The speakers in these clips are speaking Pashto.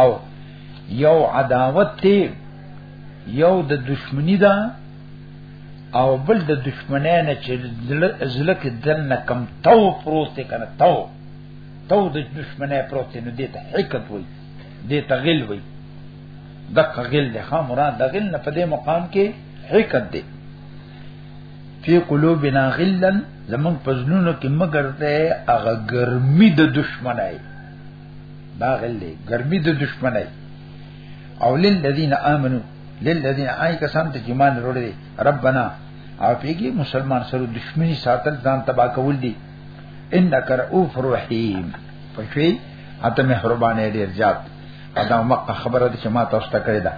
او یو عداوت ته یو د دشمنی ده او بل د دشمنی نه چې زله کې دل نه کم تو پروت دی کنه تو تو د دشمنی پروت نه دی ته حقیقت وای دی ته غل وای د غل ده خام مراد د غل نه په دې مقام کې حقیقت دی فی قلوبنا غلن زمون پزلونو کې مگر ته هغه ګرمي د دشمنای دا غل دی ګرمي د دشمنای او للذین آمنو للذین آی کسان ته جمان وروړي دي ربنا او پیګي مسلمان سره دشمنی ساتل ځان تبا کول دي انک رؤوف رحیم پښوی اته مهربان ډیر زیات دا مکه خبره ده چې ما تاسو ته کړې ده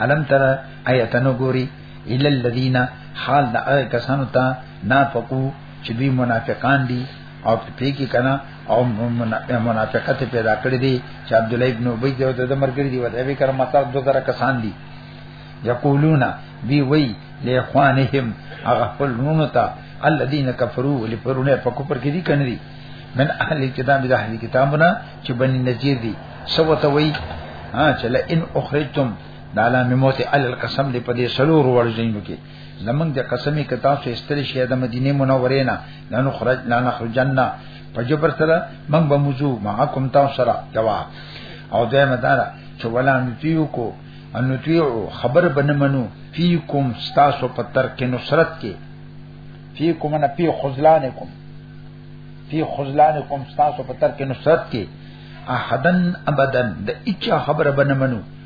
علم تر آیتنو ګوري الا الذين حال دا کسانو ته نافقو چې دوی منافقان دي او په کې کنا او منافقت پیدا کړی دی چې عبد الله ابن ابي دی او د مرګري دی وته به کړه مطلب دوه زره کسان دي یقولون بی وی لاخوانهم هغه خپلونو ته الذين كفروا ولفرونه په کوپر کې دي کنه دي من اهل کتاب د اهل کتابونه چې بنی نذیر دي سو ته وی ها چې لئن اخرجتم دالا مموت ال القسم دې په دې سلور ورځینو کې لمن د قسمی ک تاسو استل شه د مدینه منوره نه لنو خرج نه خرجنا په جبر سره من به موضوع معکم تاسو سره جواب او دا مدار چې ولا نتیو کو ان نتیو خبر بن منو فیکم تاسو په تر کې نصرت کې فیکم نه پی خذلانکم فی خذلانکم تاسو په تر کې نصرت کې احدن ابدن د اچا خبر بن منو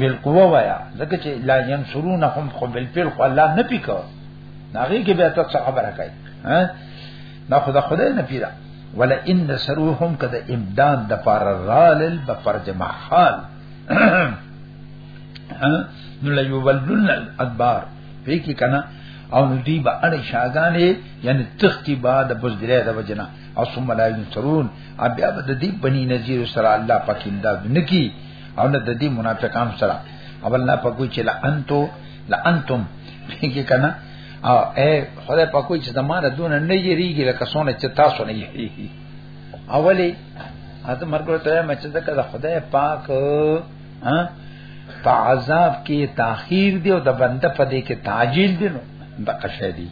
بل قوه وایا ځکه چې لا ينصرونهم خو بل پیل خو الله نه پیکو ناغي کې به تاسو خبره کوي ها نه خدا خدای نه پیرا ولا ان سروهم کده امداد د پار رال په پر جمع حال نو لا یولن الادبار په کې کنه او ندی به اړ شاګانې یعنی تختی با د بزدره د وجنه او ثم لا ينصرون بیا به د دې بنی نذیر سره الله پاک امداد نکي او نه د دې منافقان سره او الله پاک وی چې لانتو لانتم کې کنه او اے خدای پاک وی چې زمانه دون نه یریږي لکه سونه چې تاسو نه یریږي اولی اته مرګ ته مې چې دا خدای پاک ها په عذاب کې تاخير دی او د بنده په دې کې تعجیل دی نو دغه شی دی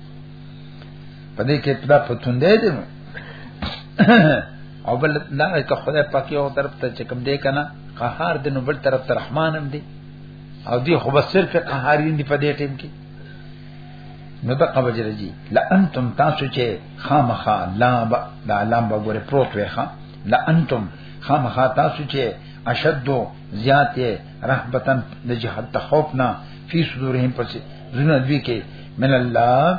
په دې کې پدا پتوندې دي نو او بل دا که خدای پاک یو طرف ته چې کوم دی کنه قهار دی نو بل طرف ته رحمان هم دی او دی خو بس صرف قهارین دی په دې ټیم کې نو دا قبج رجی لانتم تاسو چې خامخا لا با دا لام با ګوره پروت وې ښا لانتم خامخا تاسو چې اشد زیات رحبتن د جهاد تخوفنا فی صدورهم پس زونه دوی کې من الله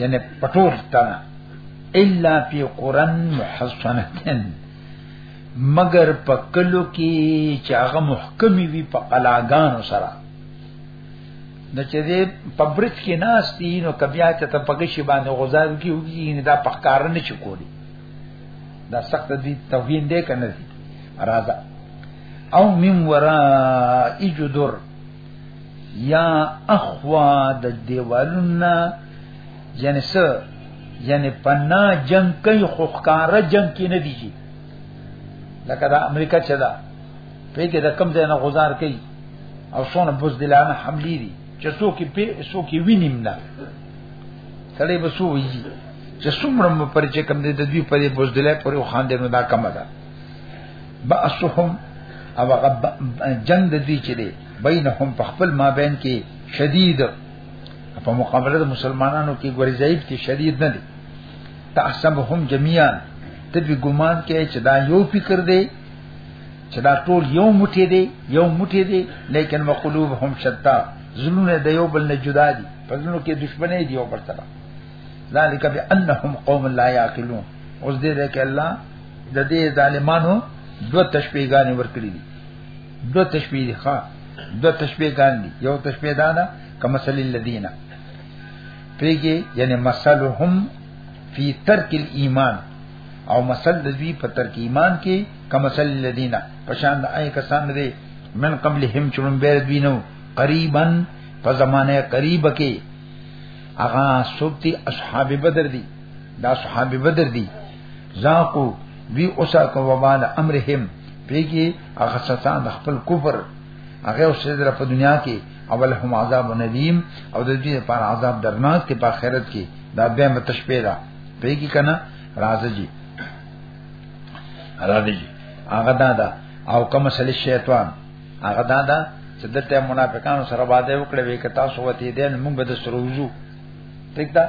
یعنی پټور تنه الا فی قران محصنتن مگر په کلو کې چې هغه محکمي وي په قلاګانو سره نو چې دې په برج کې ناس دي نو کبیا ته ته پګې شي باندې غزار کې وږي نه دا په کار نه چي کولی دا سخت دي توهین دې کنه راځه او من ورا اجدر یا اخوا د دیوالونه یعنی سر یعنی پنا جنگ کوي خو ښکارا جنگ کې نه دیږي لکه دا امریکا چې دا په کې د کم ځای نه گزار کوي او څونه بوزدلانه حملې دي چې څوک په څوک وینیم نه سړی به سو وی چې څومره پر چې کم دې د دوی په بوزدلې پورې خواندې نو دا کم ده باسهم او جنگ د دې چې دی بینهم په خپل مابین کې شدید په مقابله د مسلمانانو کې ګوري ضعیف دي شدید نه دي تحسبهم جميعا ته به ګمان کې چې دا یو فکر دی چې دا ټول یو موټی دی یو موټی دی لیکن وقلوبهم شتا زلونه د یو بل نه جدا دي په زلونو کې دښمنې دي او پر سره ذالک بانهم قوم لا یاقلون اوس دې ده کې الله د دې ظالمانو دوه تشبیهګانې ورکړي دي دوه تشبیه دي ښا دوه تشبیهګان دي یو تشبیه دا ده کما مثل الذین پیږي یعنی مثلهم فی ترک الايمان او مثل د دوی په ترک ایمان کې کما مثل الذین پشان د اي کسان دي من قبلهم چون بیر دوی نو قریبا په زمانه قریب کې اغا سوبتی اصحاب بدر دي دا اصحاب بدر دي زاقو وی اوسا کو وبال امرهم پیګي هغه ستان د خپل کفر هغه اوس در په دنیا کې اول هم عذاب ندیم او د دې پر عذاب درناک ته په آخرت کې دا به متشبه ده پیګي کنه راځي راځي هغه دا دا او کوم سلی شیطان هغه دا دا چې دته منافقانو سره وعده وکړه وی که تاسو وتی دین موږ به د سروزو پرېږده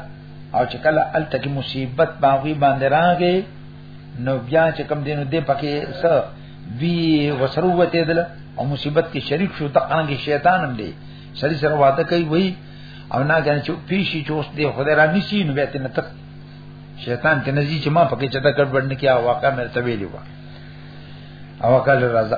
او چې کله الته کې مصیبت باغوي باندې راغی نو بیا چې کم دینو دې پکې څه وی وسرو وته دل او مصیبت کې شریک شو د انګي شیطان هم دی سړي سره وعده کوي وای او نه غن چې پیشي چې اوس دې خدای را نسی نو به تنه تک شیطان ته نزي چې ما پکې چتا کډ بډنه کیا واقع مې ته ویلی و او کله راځه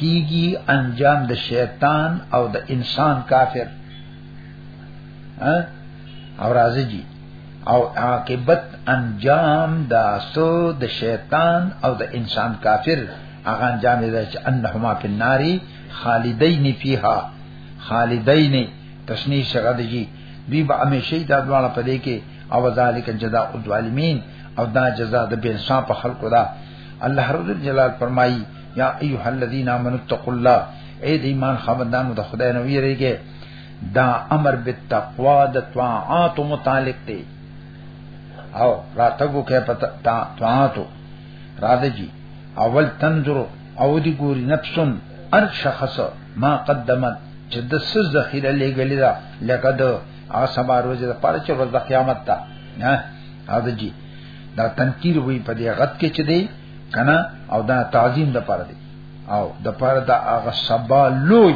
کیږي انجام د شیطان او د انسان کافر او راځي جی او عاقبت انجام د سو د شیطان او د انسان کافر هغه انجام دی چې انهما فی النار خالدین فیها خالدین تسنی شغه دی جی دی به همیشه دا دواړه پدې کې او ذالک جزاء الظالمین او دا جزاء د بے انصاف خلقو دا الله رب جلال فرمایي یا ایها الذین آمنوا اتقوا الله اے د ایمان خاوندانو د خدای نو یریږي دا امر بالتقوا د طاعات متعلق دی او راتګو کې پتا طاعاتو راځي اول تنظر او دی ګوري نفسن ان شخص ما قدمت چې د څه ذخیره لګلې ده لکه د هغه سبا روزه د پاره چې ورځ د قیامت ده نه راځي دا تنکیر وی په دې غت کې چې دی کنه او دا تعظیم د پاره دی او د پاره دا هغه سبا لوی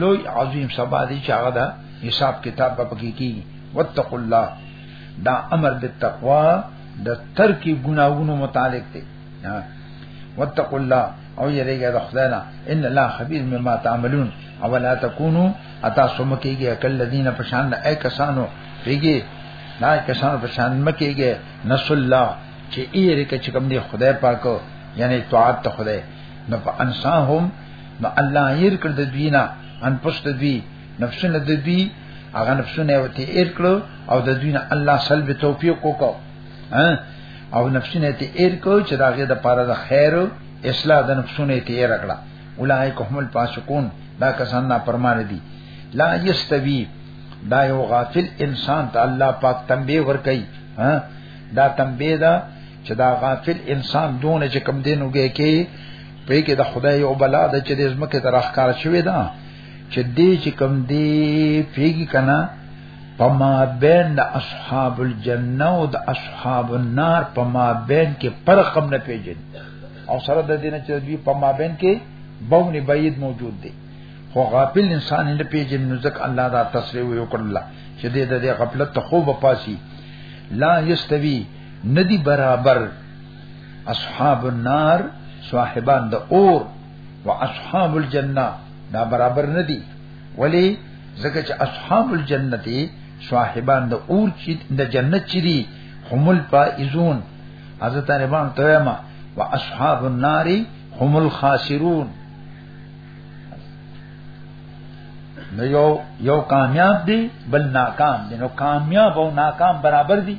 لوی عظیم سبا دی چې هغه دا حساب کتاب په کې کیږي واتقوا الله دا امر بالتقوا د ترک ګناوونو متعلق دی واتقوا الله او یریګه د خدای نه ان الله خبير مما تعملون او لا تکونو اتا سم کېږي کل الذين پشان د اي کسانو پیږي دا کسانو پشان مکیږي نس الله چې ایری ته چې کوم دی خدای پاک یعنی طاعت ته خدای نو انسانهم نو الله یې کړ د دوینا ان پښت دوی نفسونه د دوی هغه نفسونه وتی ایر کړو او د دوی نه الله سلب توفیق وکاو او نفسونه تی ایر کو چې داغه د پاره د خیر اصلاح د نفسونه تی ایر کړه اولایک هم الفاسقون دا کسان نه پرمان دي لا یستوی دا یو غافل انسان ته الله پاک تنبیه ور کوي ها دا تنبیه ده چې دا غافل انسان دونه چې کم دینوږي کې په کې د خدای او بلا د چې د زمکه تر اخکار شوی دا چې دې چې کم دی پیګی کنا پما بین د اصحاب الجنه او د اصحاب النار پما بین کې فرق هم نه پیژن او سره د دینه چې دوی پما بین کې بون بعید موجود دی خو غافل انسان نه پیژن نو ځکه الله دا تصریح وکړه چې دې د غفلت ته خوب پاسي لا یستوی ندی برابر اصحاب النار صاحبان د اور و اصحاب الجنه دا برابر ندی ولی ځکه چې اصحاب الجنتی صاحبان د اور چې د جنت چې دي هم الفائزون حضرت ربان تویما و اصحاب النار هم الخاسرون نو یو یو کامیاب دی بل ناکام دی نو کامیاب او ناکام برابر دی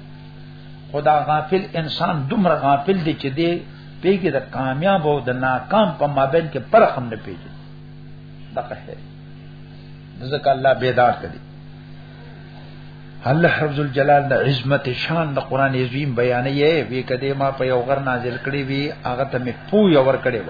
خدا غافل انسان دومره غافل دی چې دی پیګه د کامیاب او د ناکام په مابین کې فرق هم نه پیږي دغه هي ځکه الله بیدار کړي الله حفظ الجلال د عظمت شان د قران عظیم بیان یې وی کده ما په یو غر نازل کړي وی هغه ته مې پوی ور کړي و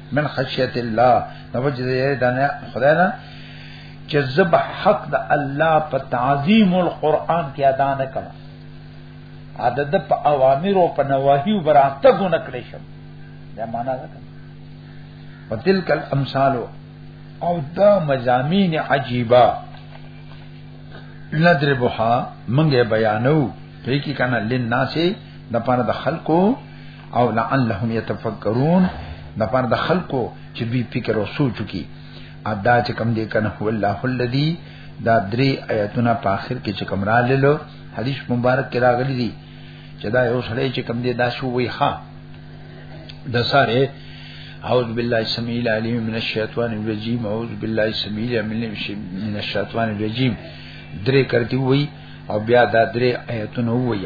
من خشیت الله نو وجه یې دانه خدای نه چې زب حق د الله په تعظیم القرآن کې ادا نه کړم عدد په اوامر او په نواهی براته کو نکړې شم دا معنا ده وتلک الامثال او دا مزامین عجیبه ندربها منګه بیانو په کې کنه لناسه د پاره د خلکو او لعلهم يتفکرون د پر د خلکو چې دوی فکر او سوچ کی ادا چې کم دې کنه هو الله الذی دا درې آیاتونه په اخر کې چې کوم راللو حدیث مبارک کې راغلي دي چې دا یو سړی چې کوم دی دا شو وی ښا د ساره اعوذ بالله السميع العليم من الشیطان الرجیم اعوذ بالله السميع العليم من الشیطان الرجیم درې کرتی وی او بیا دا درې آیاتونه وی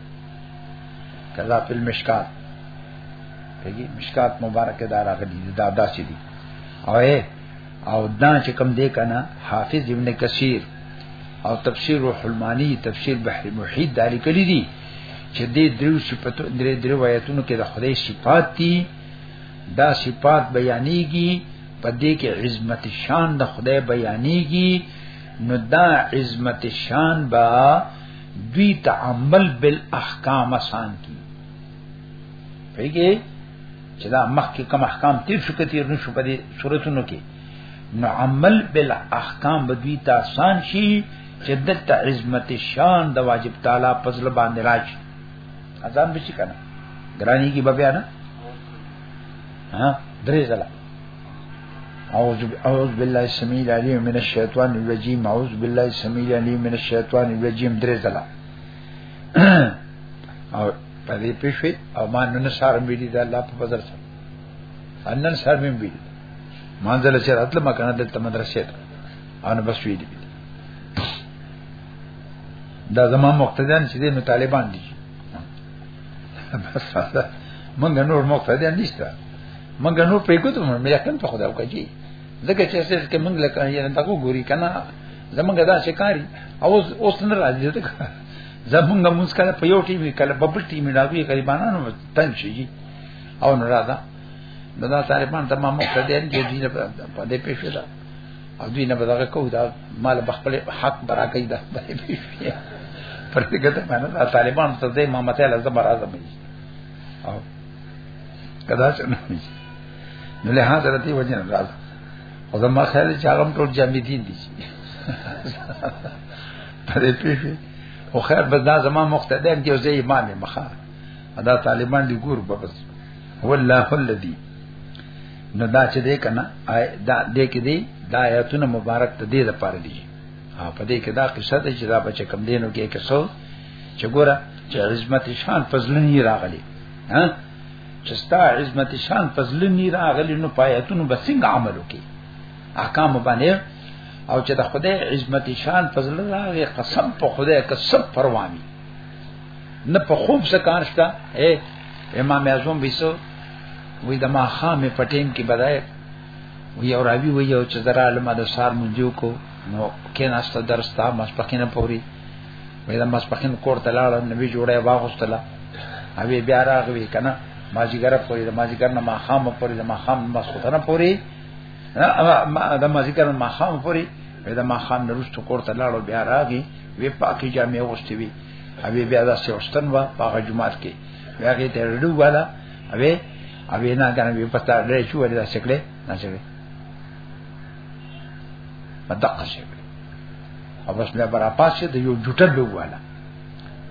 کذا فی المشکات پیږي مشکات مبارک دا راغلي دا داسې دي او او دا چې کوم دی کنه حافظ ابن کثیر او تفسیر الحلمانی تفسیر بحر محیط دالی کلی دي چې دې درو صفاتو درې درو آیاتونو کې د خدای صفات دي دا صفات بیانېږي په دې کې عظمت شان د خدای بیانېږي نو دا عظمت شان با دوی تعامل بالاحکام آسان کی پیږي چې دا مخکې کوم احکام تیر شو کتي نو شو په دې صورتونو کې نو عمل بالاحکام بدوی ته آسان شي چې دلته عظمت شان د واجب تعالی فضل باندې راځي اذان به شي کنه ګرانی کی بیا نه ها درې ځله أعوذ أعوذ بالله السميع العليم من الشيطان الرجيم أعوذ بالله السميع العليم من الشيطان الرجيم درې ځله او په دې پښې او ما نن سار مې دي د الله په فضل سره انن سار مې دي ما ځل چې راتل ما کنه د مدرسې ته ان بس وی دي دا زمام مقتدیان چې دې نو طالبان دي مساله مونږ نور مقتدیان نشته مونږ نور پریکوت مونږ مې یقین په خدا وکړي ځکه چې څه کې مونږ لکه یې نه تاسو ګوري کنه زمونږ دا شکاري او اوس نه راځي ته زمونږ مونږ کله په یو ټیم کله په بل ټیم راوي غریبانو تنګ شي او نه راځه دا طالبان تمام مقتدیان دي په دې پیښه او دوی نه بدغه کو دا مال بخپل حق برا کوي دا پر دې ګټه باندې طالبان ته دې ما مته لازم راځم او کدا څنګه نو له هغه درته وجنه راځه او دا ما خیال چې هغه ټول جامې دي دي پرې پیفي او خیر به دا زما مقتدی دی او زه امام مخه دا طالبان دي ګور په بس هو الله الذي نو دا چې دې کنه دا دې کې دې دا آیاتونه مبارک ته دې لپاره دي ها په دې کې دا قصه ده چې دا بچ کم دینو کې کې څو چې ګوره چې عظمت شان فضلنی راغلي ها چې ستا عظمت شان فضلنی راغلي نو پایتونو بسنګ عمل وکي احکام باندې او چې د خدای عظمت شان فضل راغلي قسم په خدای قسم پروامي نه په خوب څه کار شته اے امام اعظم ویسو وې د ما خام په ټیم کې بدای وی او راوی وی او چې درا علماء د سار منجو کو نو کیناسته درس تا مسپخینه پوری وې د مسپخین کور ته لاړ نبی جوړه واغستله اوی بیا راغوي کنه ماجیګر پوری د ماجیګر نه ما خام پوری د ما خام مسخوتنه پوری د ماجیګر نه ما خام پوری وې د ما خام نرستو کور ته لاړ بیا راغی وی پاکي جامې وغوستې وی ابي بیا دا سوستن وا هغه جمعات کې بیا کې ته رډو والا ابي ابي نه کنه به پتا ډېر شو ولې دا شکلې نه شکلې مدقه شي او بس بیا برا پاسه د یو جټل لوګ والا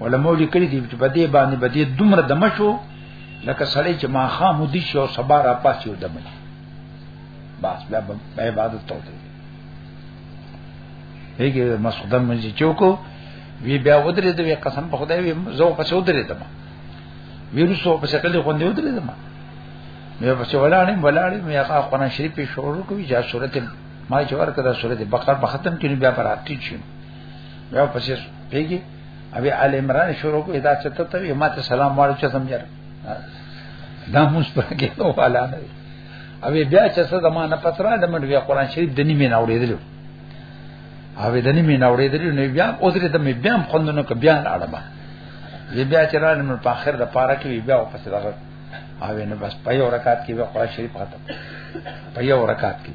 علماء لیکلي دي چې په دې باندې به دې دومره دمشو لکه سړی چې ما خام دي شو سبا را پاسه یو دمه بس بیا به عبادت توته هیګه مسعود مې چوکو وی بیا ودرې دوی قسم په خدای وی زو پس ودرې دما ویروسو په شکل غوندې ودرې دما مې په چې ولاړې ولاړې مې هغه قرآن شریف په شروع کوي جا سورته ما چې ورکه دا سورته بقره په ختم کې بیا پر اتی شي بیا په چې پیګي ابي ال عمران شروع کوي دا چې ته ته ما ته سلام وایو چې سمجر دا موږ په کې نو والا نه ابي بیا چې څه زمانہ پتره د منډه قرآن شریف د نیمه نه اورېدلو اوی دنی می نوړې درې نو بیا او درې ته می بیا هم خوندونه ک بیا اړم یی بیا چې رانه من په اخر د پاره کې بیا او پس دغه اوی نو بس په یو رکعت کې بیا قرآن شریف ختم په یو رکعت کې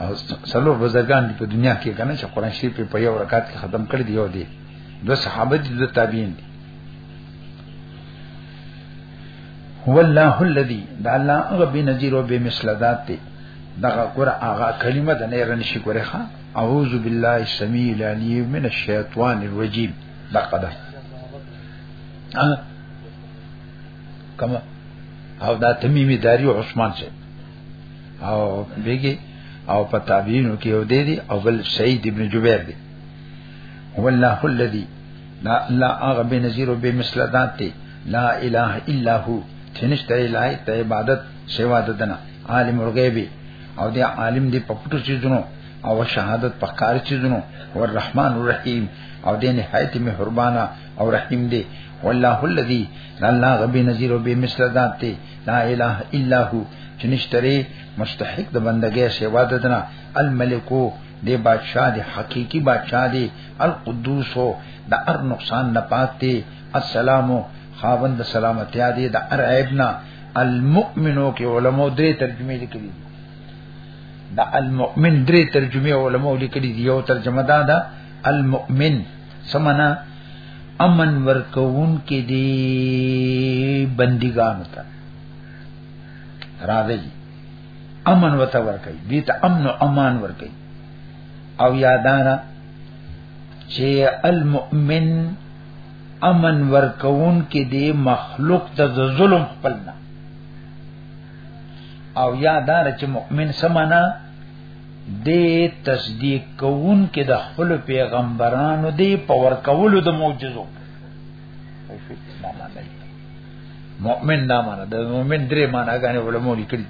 او سلو بزرگان دی په دنیا کې کنه چې قرآن شریف په یو رکعت کې ختم کړی دی او دی دو صحابه دي دو تابعین دي هو الله الذي دا الله هغه به نذیر او به مثل ذات دی دغه کور هغه کلمه د نه رن شي کوره ها اعوذ بالله السميع العليم من الشيطان الرجيم دغه ده کما او دا تمیمی داری او عثمان سے او بیگی او په تابعینو کې یو دی او بل سعید ابن جبیر دی هو الله الذی لا الله هغه به نذیر او به مثل ذات دی لا اله الا هو چې نشته الای ته عبادت سوا د دنا عالم الغیب او دی عالم دی په پټو چیزونو او شهادت په کار چیزونو او الرحمن الرحیم او دی نهایت مهربانا او رحیم دی والله الذی لا غبی نذیر و بمثل ذات دی لا اله الا هو چې نشته مستحق د بندګۍ سوا د دنا الملکو دی بادشاہ دی حقیقی بادشاہ دی القدوس دا ار نقصان نه پاتې السلام خاوند سلامتیا دی د ارعبنا المؤمنو کې علماء درې ترجمه لیکلي دا المؤمن درې ترجمه علماء لیکلي دی یو ترجمه دا ده المؤمن سمنا امن ورکون کې دی بندګان ته راځي امن وته ورکي دي ته امن او امان ورکي او یادانا چې المؤمن امن ورکون کې دی مخلوق ته د ظلم خپل نه او یادار چې مؤمن سمانا د تصدیق کوون کې د خپل پیغمبرانو دی په ورکولو د معجزو مؤمن دا معنا د مؤمن درې معنا غانې علماء لیکلي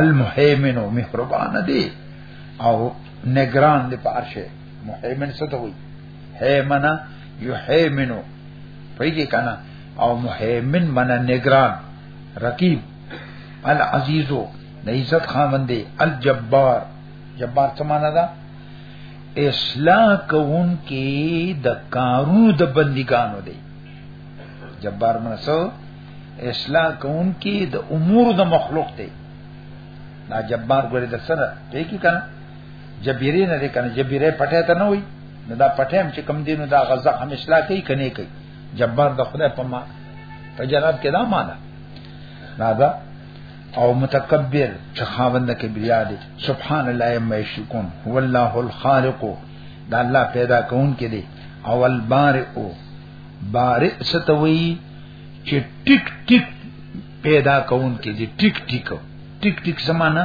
المهیمن او مهربان دی او نگران دی په عرشه مهیمن څه ته وایي هیمنه یحیمنو پیږي کنه او مهیمن من نگران رقیب العزیزو د عزت خاوند دی الجبار جبار څه معنا ده اصلاح کون کې د کارونو د بندګانو دی جبار منسو اصلاح کون کې د امور د مخلوق دی دا جبار ګوري د سره ته کی کنه جبیری نه دی کنه جبیره پټه ته نه وای نه دا پټه هم چې کم دینو دا غزا هم اصلاح کوي کنه کوي جبار د خدای په ما په جناب کې دا معنا نه دا او متکبر چې خاوند کبریا دی سبحان الله یما یشکون هو الله الخالق دا الله پیدا کون کې دی او البارئ بارئ ستوي چې ټیک ټیک پیدا کون کې دی ټیک ټیک ټیک ټیک زمانہ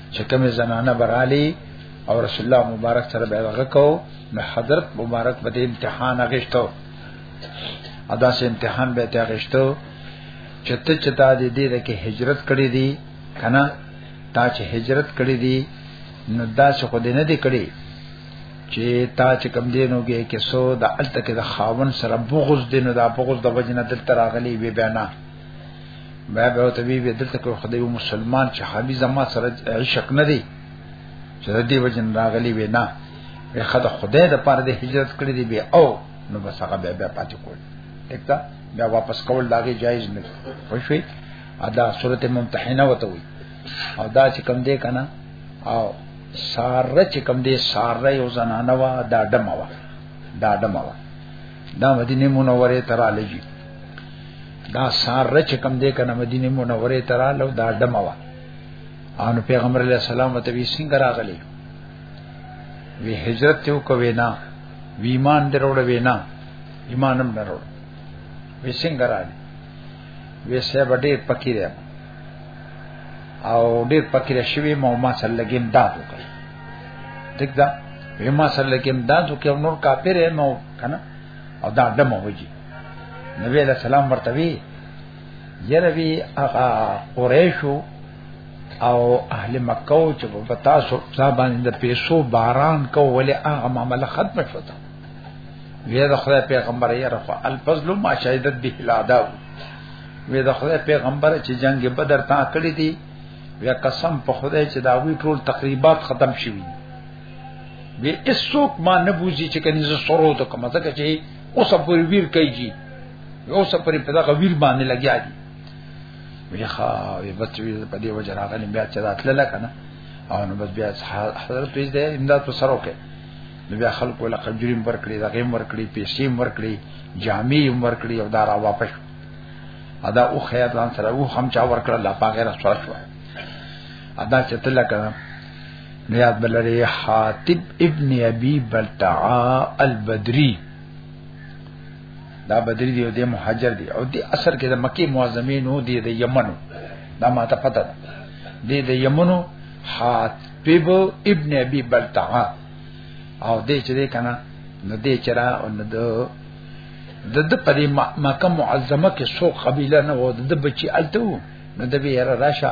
چې کومه زنانه برالی او رسول الله مبارک سره به هغه کو نو حضرت مبارک به امتحان اغشتو ادا سه امتحان به ته اغشتو چې ته چې تا دې دې کې هجرت کړې دي کنه تا چې هجرت کړې دي نو دا څه خو دې نه دې کړې چې تا چې کم دینوږي کې سو د الته کې د خاون سره بغض دینو دا بغض د وجنه دلته راغلي وی بیان ما به ته وی دلته کو خدای مسلمان چې حبي زما سره عشق نه دی چې دې وجن راغلی وی نه به خدای خدای د پاره د هجرت کړی دی به او نو بس هغه به بیا پاتې کول دکته بیا واپس کول داګه جایز نه وشوي ادا صورت ممتحنه وته وي او دا چې کم دی کنه او ساره چې کم دی ساره یو زنانه وا دا دمه وا دا دمه وا دا مدینه منوره تراله جی دا سار رچ کم دې کنه مدینه منوره ترا لو دا دموا ان پیغمبر علیہ السلام ته وی څنګه راغلی وی هجرت ته کوي نه وی ایمان دروړ وینا ایمانم دروړ وی څنګه راغلی وی سه بډې پکی دی او ډېر پکی شوی مو ما سره لګیم دا وکړ دګ دا وی ما سره لګیم دا وکړ نور کافر مو کنه او دا دمو وږي نبی علیہ السلام ورته وی یروی هغه قریشو او اهل مکه او چې په تاسو ځبان د پیسو باران کو ولې هغه معاملې ختم شو تا وی د خدای پیغمبر یې رفع الفضل ما شهادت به الادا وی د خدای پیغمبر چې جنگ بدر تا کړی دی وی قسم په خدای چې دا وی ټول تقریبات ختم شوی وی اسوک ما نه بوزي چې کني زه سرو ته کوم ځکه چې اوس په ویر کوي جی اوس په په دغه ویر باندې لګیا دي وی ښا وی بس وی په دې وجه راغلی بیا چې راتله لکه نه او نو بس بیا حضرت پیس دې امداد په سره وکړي نو بیا خلکو له قجریم ورکړي دا غیم ورکړي پیسې ورکړي جامې ورکړي او دا را واپس ادا او خیر ځان سره او هم چا ورکړه لا پاګه را شو ادا چې تل کړه نه یاد بلری حاتب ابن ابي بلتعا البدري دا بدری دی او د مهاجر دی او د اثر کې د مکی معظمینو دی د یمنو دا ما ته پته ده دی د یمنو حاتب ابن ابي بلتعا او دې چې دې کنه نو دې چرا او نو د د د پدې مکه معظمه کې سو قبيله نه و د بچي الته نو د بیا را راشه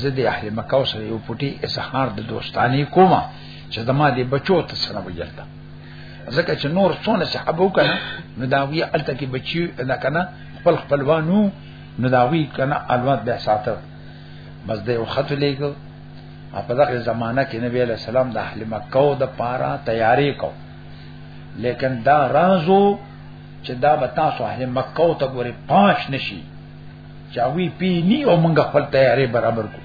زه د اهل مکه سره یو پټي اسهار د دوستانی کومه چې زما د بچو ته سره وجلته ځکه چې نور څونه صحابه وکړه نو دا وی الته کې بچي دا کنه خپل خپلوانو نو دا وی کنه الوات به ساته بس د یو خط لګو په دغه زمانہ کې نبی علیہ السلام د اهل مکه او د پارا تیاری کو لیکن دا رازو چې دا به تاسو اهل مکه ته ګوري پاش نشي چاوی پی نی او موږ خپل تیارې برابر کو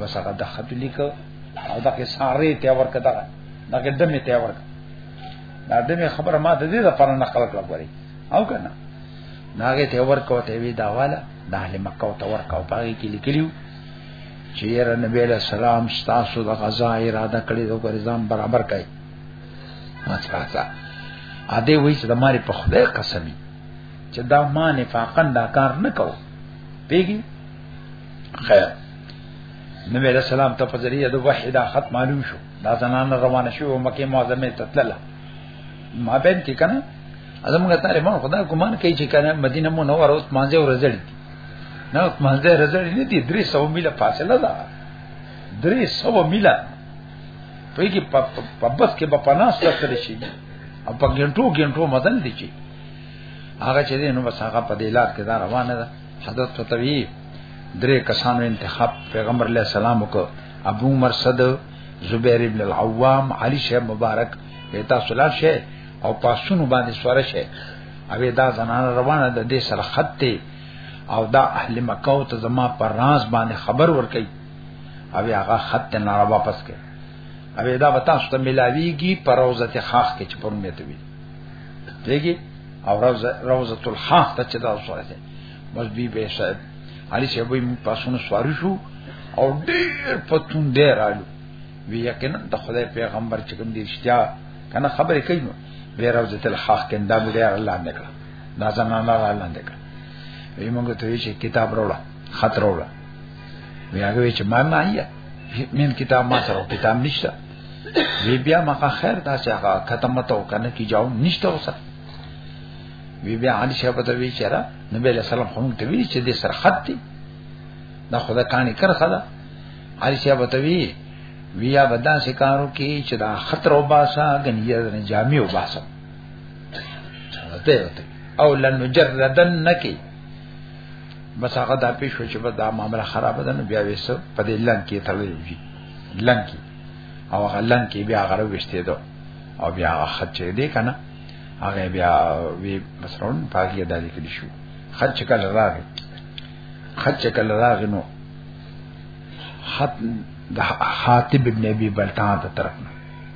بس هغه د خط لیک او دا کې سارې ته ورکړه دا دا کې دمه ته ورکړه دا دمه خبره ما د دې لپاره نقل کړه غوري او کنه ناګه ته ورکو ته وی دا والا د اهل مکه او تور کو پاره کې لیکلیو چې یره نبی له سلام ستاسو د غزا اراده کړې د ګرځام برابر کړي ما څه ا دې وایي چې د ماري په خدای قسمي چې دا ما نفاقا دا کار نه کو پیګي خیر نبی علیہ السلام ته په ذریعہ د وحی دا خط معلوم شو دا زنان روانه شو او مکه معظمه ته تلله ما بین کې کنه ازمږ تعالی مون خدای ګمان کوي چې کنه مدینه مو نو ورځ مانځه ورځړي نه مانځه ورځړي نه دي 300 میله فاصله ده 300 میله په کې په بس کې په پناس تر شي او په ګنټو ګنټو مدن دي چې هغه چې نو بس هغه په دې لار کې دا روانه ده حضرت فتوی درې کسانو انتخاب پیغمبر علیه السلام وکړ ابو مرصد زبیر ابن العوام علی شه مبارک ویتا صلاح شه او پاسونو باندې سوره شه او دا زنانه روانه ده دې سره خط ته او دا اهل مکه او ته زما پر راز باندې خبر ورکړي او هغه خط ته نه واپس کړي او دا وتا ست ملاویږي پر روزه خاخ کې چې پر مې ته وي دیږي او روزه روزه الحاق ته چې دا سوره ده بس بي به صاحب علي چې به موږ پاسونه سواری شو او ډېر پتون ډېر آلو وی یقینا د خدای پیغمبر چې کوم دي اشتیا کنه خبرې کوي نو به روزه الحاق کې دا ډېر الله نه کړ دا زنانه الله نه کړ وی موږ ته چې کتاب راوړه خط راوړه وی هغه چې ما ما یا من کتاب ما سره کتاب نشته وی بیا ما خیر دا چې هغه ختمه تو کنه کی جاو نشته وسه وی بیا علی شپه ته وی چیرې نبی له سلام هم ته وی چې دې سر خط دی دا خدا کانی کر خدا علی شپه ته وی ویا بدا شکارو کی چې دا خطر او باسا غنیه نه جامع او باسا ته او لن نجردن نکی بس هغه دا پیښ شو چې بس دا معاملې خراب ده نو بیا وېسو په دې لن کې تړلې دي لن کې او هغه لن کې بیا هغه وشته دو او بیا هغه خرچ دې کنه هغه بیا وی مسرون پاګه دالې کړی شو خرچ کله راغی خرچ کله راغی نو خط د خاطب ابن ابي بلتان ته طرف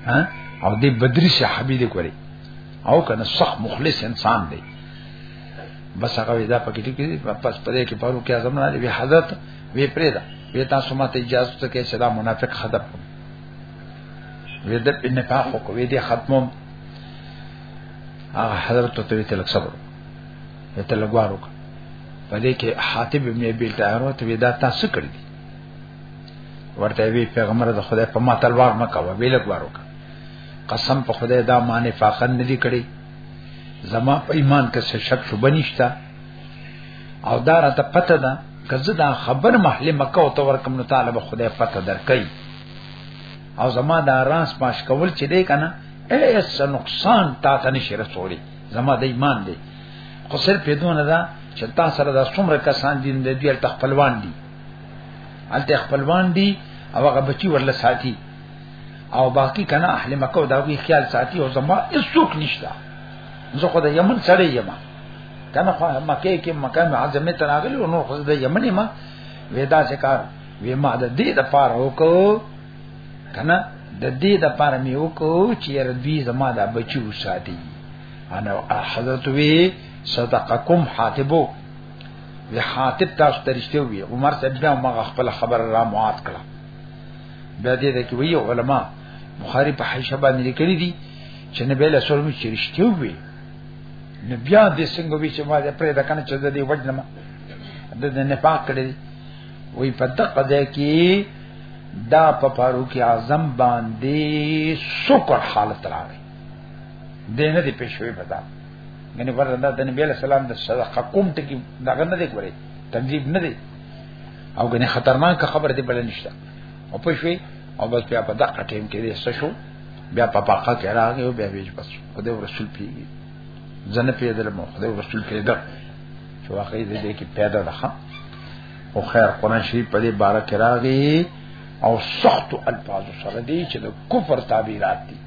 ها او دې بدري صحابي دې کوي او کنه صح مخلص انسان دی بس هغه دا پکې ټکی دی پس پدې کې پرو کې اعظم نه وی حضرت وی پرېدا وی تاسو ماته اجازه ته کې چې دا منافق خدب وی د نفاق کو وی دې ختمم هغه حضرت ته وی تلک صبر ته لګوارو پدې کې حاتب ابن ابي طاهر ته وی دا تاسو کړی دی ورته وی پیغمبر د خدای په ما تلوار مکه وی لګوارو قسم په خدای دا معنی فاخن ندی کړی زما په ایمان کې څه شک شو بنښت او دا راته پته ده که زه دا خبر محله مکه او تور کوم نو طالب خدای پته درکې او زما دا راس پاش کول چې دی کنه ایس نقصان تا ته نشي رسولي زما د ایمان دی خو صرف دونه ده چې تا سره دا څومره کسان دي د دې تخپلوان دي الته خپلوان دي او هغه بچي ورله ساتي او باقی کنه اهل مکه او داوی خیال ساتي او زما هیڅوک نشته زه خو د یمن سره یم کنه خو مکه کې مکان معظمه تراغلی او نو خو د یمن ما ودا ذکر وی ما د دې د پار وکړو کنه د دې د پار می وکړو چې ر دوی زما د بچو ساتي انا حضرت وی صدقکم حاتبو وی حاتب تاسو ترشته وی عمر صاحب بیا ما خپل خبر را معاد کړه بیا دې ده کې وی علماء بخاری په حیشه باندې لیکلي دي چې نبی له سره مې چرشته وي نو بیا دې څنګه وی چې ما دې پرې دا کنه چې دې وجنم د دې نه پاک کړی وی په دقه ده کې دا په فاروق اعظم باندې شکر حالت راغی دې نه دې پېښوي پتا یعنی ورته دا د نبی له سلام د صدقه کوم ټکی دا نه دې کوي تنظیم نه دی او غني خطرناک خبر دی بل نشته او په شوي او بس بیا په دغه ټیم کې دې شو بیا په پاکه کې راغی او بیا ویج بس خدای رسول پیږي زنه پیدل مو خدای رسول پیدل چې واقعي دې کې پیدا ده او خیر قرآن شریف په دې بار کې راغی او سخت الفاظ سره دی چې د کفر تعبیرات دي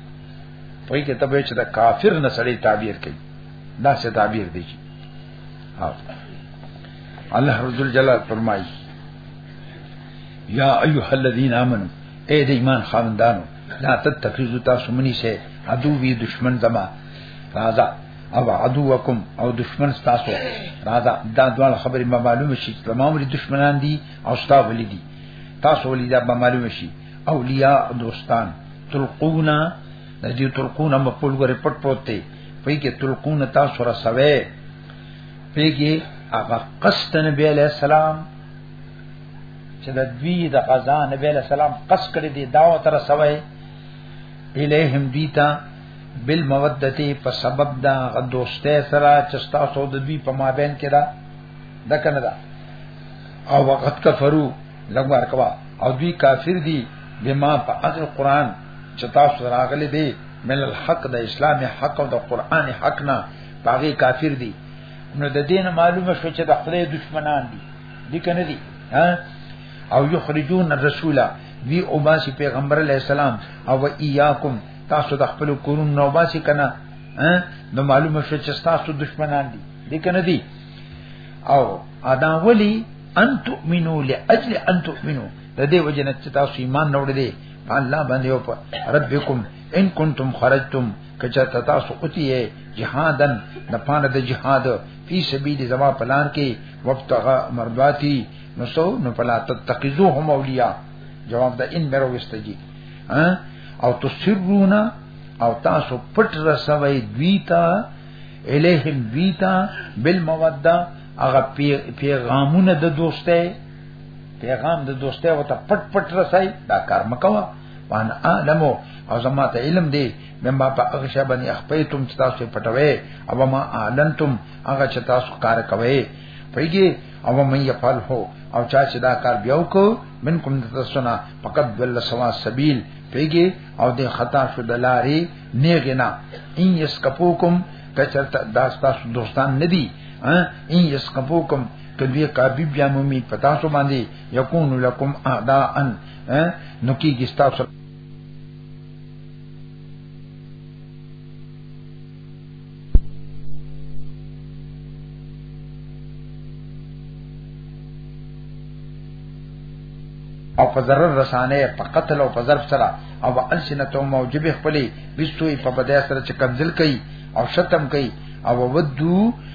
په کې ته به چې د کافر نه سړی تعبیر کوي دا څه تعبیر دی چې الله رب الجلال فرمایي یا ایها الذین آمنو اے د ایمان خاوندانو لا تتخذوا تاسو منی شه عدو وی دشمن زما راضا او عدوکم او دشمن تاسو راضا دا ډول خبرې ما معلومه شي تمام لري دشمنان دي او تاسو ولې دي تاسو ولې دا ما معلومه شي اولیاء دوستان تلقونا د دې تلقونا مقبول غره پټ پروت دی په کې تلقون تاسو را سوي په کې هغه قصد نبی علیہ السلام چې د دوی د غزا نبی علیہ السلام قص کړی دی دا و تر سوي الیهم دیتا بالمودته په سبب دا غ دوسته سره چې تاسو د دوی په مابین کې دا د کنه دا او وقت کفرو لګوار کوا او دوی کافر دي بما په اجل قران چې تاسو راغلي دي من الحق د اسلام حق او د قران حق نه باغی کافر دي نو د دین معلومه شو چې د خدای دشمنان دي دي کنه دي ها او یخرجون الرسول وی او باسی پیغمبر علی السلام او ایاکم تاسو د خپل کورون نو باسی کنه ها نو معلومه شو چې تاسو دشمنان دي دي کنه دي او ادا ولی ان تؤمنو لاجل ان تؤمنو د دې وجنه چې تاسو ایمان نه وړي الله باندې او ربکم ان کنتم خرجتم کچا تاسو اوتی جهادن د پانه د جهاد فی سبیل زما پلان کې وابتغاء مرضاتی نو سو نو فلا تتخذوهم اولیاء جواب د ان مرو واستجی او تسرونا او تاسو پټ رسوي دوی ته الیهم دوی ته بالموده هغه پیغامونه د دوستۍ پیغام د دوستۍ وته پټ پټ رسای دا کار مکوا وانا علمو او زما ته علم دی مما په هغه شی باندې اخپیتم چې تاسو پټوي او ما اعلنتم هغه چې تاسو کار کوي پیږي او مې یفعل هو او چا چې دا کار بیا وکړو من کوم د تسنا فقط بل سوا سبیل پیږي او د خطا شو د لارې نیغنا ان یسکپوکم کچرته داستا دوستان ندی ان یسکپوکم کدی قابی بیا مومی پتا سو باندې یکون لکم اعداء ان نو کی گستا سو او په ضرر رسانه په قتل او په ضرب سره او السنتو موجب خپلې بيستوي په بدای سره چې کنزل کوي او شتم کوي او ودو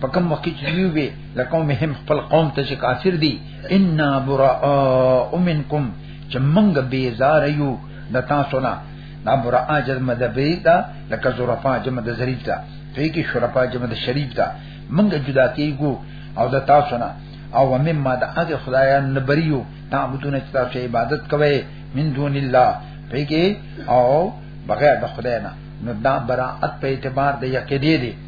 په کوم وخت چې یو به لقوم هم خپل قوم ته چې کافر دي ان براء منکم چې موږ بیزار یو د تاسو نه دا براء جمع د بیدا لکه زرفا جمع د زریب دا په کې شرفا جمع د شریب دا موږ جدا کیږو او د تاسو نه او مما د هغه خدایان نبریو تعبدون چې تاسو عبادت کوئ من دون الله په کې او بغیر د خدای نه نو دا براءت په اعتبار د یقیدې دي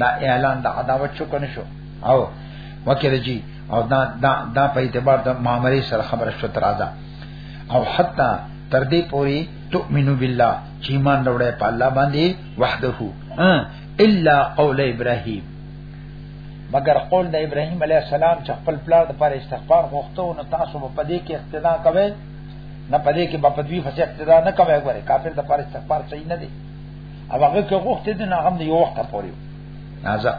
دا اعلان د عداوت شو کنه شو او وکړه جی او دا دا دا په اعتبار د معاملې سره خبره شو تر ادا او حتی تر دې پوري تؤمنو بالله چې ایمان وروړي په الله باندې وحده الا قول ابراهيم مگر قول د ابراهيم عليه السلام چې خپل پلار د پر استغفار غوښتو نو تاسو په دې کې اقتدا کوئ نه پدې کې په پدوی فسې اقتدا نه کوي غره کافر د پر استغفار صحیح نه دی او هغه که غوښته دي هغه د یو وخت پورې نازه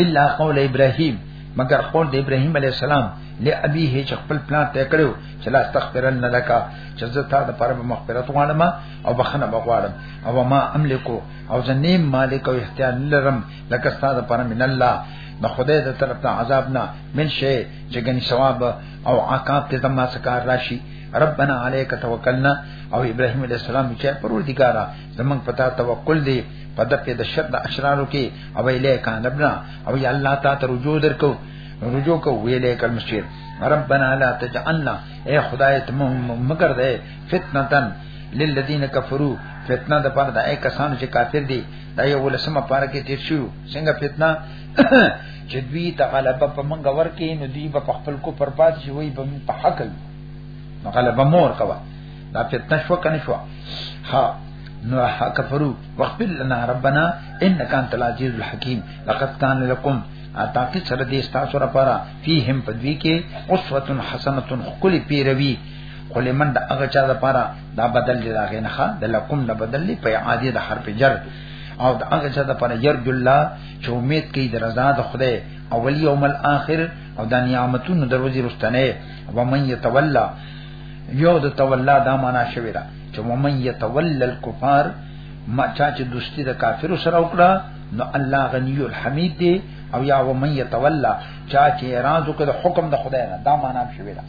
الا قول ابراهيم مگر قول د ابراهيم عليه السلام لابيه چې خپل پلان ته کړو چې لا استغفرن لك چې زه تا د پاره مغفرت غواړم او بخنه بغواړم او ما املکو او زنیم مالک او احتیال لرم لکه ستاسو د پاره من الله د خدای د طرف ته عذاب نه من شي چې ګني ثواب او عقاب ته زما سکار راشي ربنا عليك توکلنا او ابراهيم عليه السلام چې پروردګارا زمنګ پتا توکل دی په د په د شر د اشرارو کې او الیه کان ابنا او یا الله تا ته رجوع درکو رجوع کو ویلې کل مشیر ربنا لا تجعلنا اے خدای ته مگر دے فتنتن للذین کفروا فتنه د پاره د اې کسانو چې کافر دي دا یو ولسمه پاره کې تیر شو څنګه فتنه چې دوی ته غلبه په منګه ورکې نو دوی په خپل کو پرپات شي وي په حق نو غلبه مور کوي دا فتنه شو کنه شو ها نو کفرو وقبل لنا ربنا انك انت العزيز الحكيم لقد كان لكم اتاقی سره دې تاسو را پاره فیهم پدوی کې اسوه حسنه خپل پیروي خپل من د هغه چا د پاره دا بدل دی راغی نه ښا د لکم نه بدل دی په عادی د حرف جر او د هغه چا د پاره یرج الله چې امید کوي د رضا د خدای او یوم الاخر او د نعمتونو دروازې رستنه و من یتولا یو د تولا دا معنا شوی دا چې ومن يتول الكفار ما چا چې دوستی د کافرو سره وکړه نو الله غنی الحمید دی او یا ومن يتولا چا چې اعتراض وکړ حکم د خدای نه دا معنا شوی دا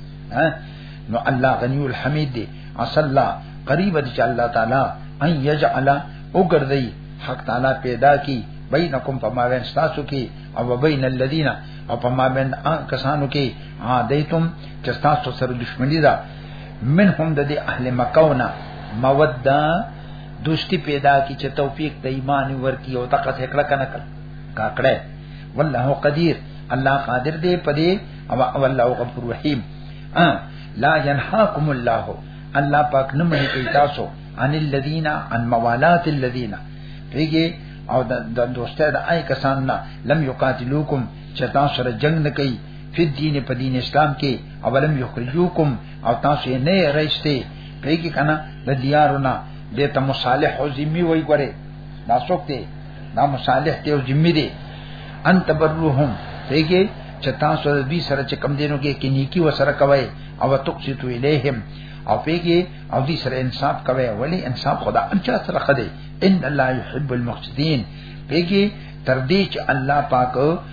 نو الله غنی الحمید دی اصل الله قریب دی چې الله تعالی ان یجعل او ګرځي حق تعالی پیدا کی بینکم فما بین تاسو کی او بین الذین او فما بین کسانو کی عادیتم چې تاسو سره دښمنی ده من هم د دې اهل مکونه موده دوستی پیدا کی چې توفیق د ایمان ورکی او تقص کړه کنه کاکړه والله قدیر الله قادر دې پدې او والله غفور رحیم لا ينهاكم الله الله پاک نه مې کوي تاسو ان الذين ان موالات الذين پیږي او د دوسته د آی کسان نه لم یقاتلوکم چې تاسو سره جنگ نه کوي فی دین په دین اسلام کې اولم یخرجوکم او تاسو یې نه رئیسته پیګی کنه د دیارونه د ته مصالح او ذمہ وای ګره دا څوک دی دا مصالح ته او ذمہ دی ان تبرهم پیګی چې تاسو د دې سره چې کم دینو کې کې نیکی وسره کوي او تقسطو الیهم او پیګی او دې سره انصاف کوي ولی انصاف خدا انچا سره خدي ان الله يحب المقسطين پیګی تر دې چې الله پاک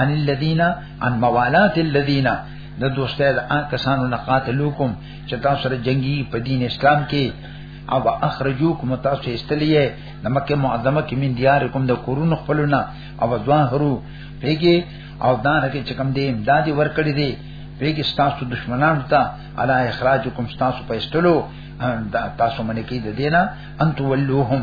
ان الذين ان موالات الذين د دوستۍ د ان کسانو نه قاتلوکم چې تاسو سره جنگي په دین اسلام کې او اخرجوکم تاسو استلیه د مکه معظمه کې من دیارکم د کورونو خپلونه او ظاهرو پیګي او دا رکه چې کوم دې امداد ورکړي دي پیګي تاسو دشمنانو ته علی اخراجکم تاسو په استلو تاسو منې کې د دینه انت ولوهم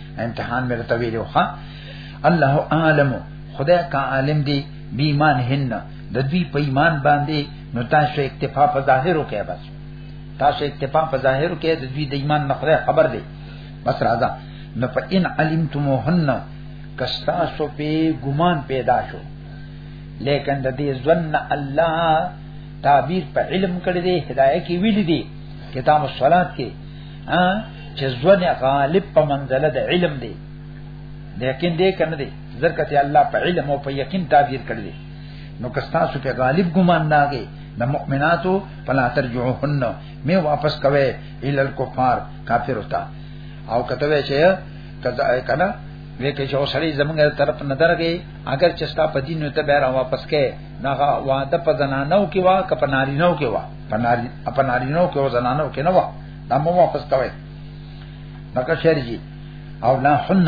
امتحان مې رته ویلو ها الله عالم خدای کا عالم دی بیمان هن د دوی په ایمان باندې نو تاسو اکتفا په ظاهرو کې بس تاسو اکتفا په ظاهرو کې د دوی د ایمان نه خدای خبر دی بس راځه نو په ان علمتموهن کستا سو په ګمان پیدا شو لیکن د دې ظن الله تعبیر په علم کړی دی هدايه کې ویل دي کتاب الصلات کې ها چې ځوان غالب په منزله د علم دی لیکن دې کنه دې ځکه چې الله په علم او په یقین تعبیر کړی دی نو که تاسو په غالب ګمان نه کې د مؤمناتو فلا ترجعوهن می واپس کوي ال الکفار کافر ہوتا او کته وی چې کذا کنه وی کې چې اوسړي زمونږ طرف نه درګي اگر چستا په دین ته به را واپس کې ناغه واده په زنانو کې وا کپ نارینو کې وا پناری اپنارینو کې او زنانو کې نه و دا مو واپس کوي نکه شریجی او لا حن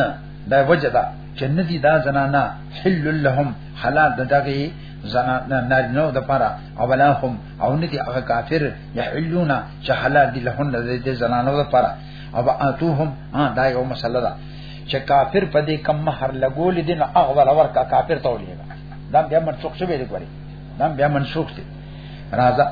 دا وجه دا چې ندی دا زنانا حل لهم حلال دغه زنانا نارینو د پاره او لا هم او ندی هغه کافر یحلونا چې حلال دي لهن د زنانو د پاره او اتوهم ها دا یو مسله ده چې کافر په دې کم مہر لګول دي نو هغه ور کا کافر تولې دا بیا مرڅوک شوی دی دا بیا منسوخ دي راځه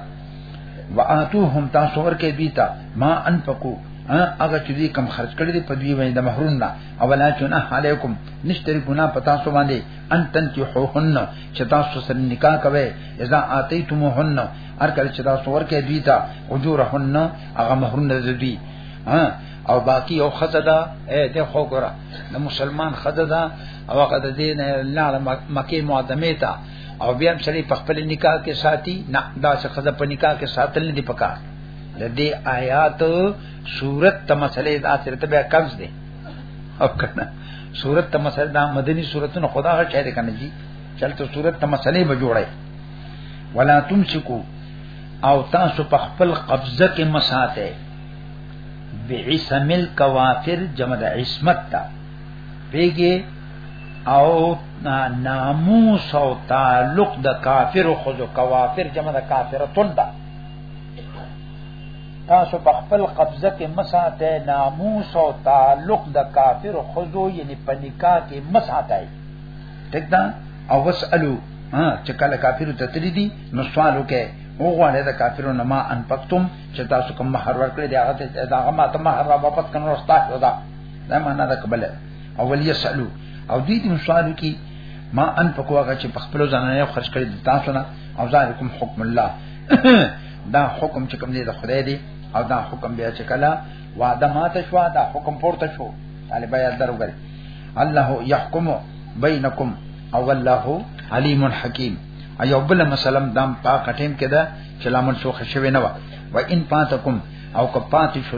واتوهم تاسو ورکه بیتا ما انفقو هغه چې دې کم خرج کړی دی په دوی باندې د محرون نه اولا چې نه علیکم نشتري ګنا پتا سو باندې ان تن چې هوهن چې تاسو سره نکاح کوي اذا اتیتموهن هر کله چې تاسو ورکه دوی ته اجورهن هغه محرون نه دوی او باقی او خزدا اے ته خو ګره د مسلمان خزدا او هغه د دین الله مکه معظمه ته او بیا هم سړی په خپل نکاح کې ساتي نه دا څه خزه په نکاح کې ساتل نه دی پکار د دې آیات صورت ته مسلې دا سره ته بیا قبض دی او کنه صورت ته مسله دا مدني صورتونه خدا هغه چا دې کنه جی چلته صورت ته مسلې به جوړه ولا تمسکو او تاسو په خپل قبضه کې مساته بعصم الكوافر جمع د عصمت ته بیگی او ناموس او تعلق د کافر خو جو کوافر جمع د کافرتون ده تاسو په خپل قبضه کې مساته ناموس او تعلق د کافر خزو یعنی په نکاح کې مساته ټیک ده او وسالو ها چې کله کافر ته تری دي نو سوال وکړي او غواړي د کافرو نه ما ان پکتم چې تاسو کوم مہر ورکړي دی هغه ته دا ما ته مہر را واپس کړو استاد ودا دا معنا ده قبل اول یسالو او دې دې سوال کی ما ان پکوا غا چې په خپل ځان نه خرج کړی د تاسو نه او ذالکم حکم الله دا حکم چې کوم دی د خدای دی او دا حکم بیا چې کلا وعده ماته شو دا حکم پورته شو طالب یا دروګر الله يحكم بينكم او الله عليم حكيم ايو بل مسلم دام پا کټیم کې دا چې لامن شو خشوي نه و ان پاتکم او کپات شو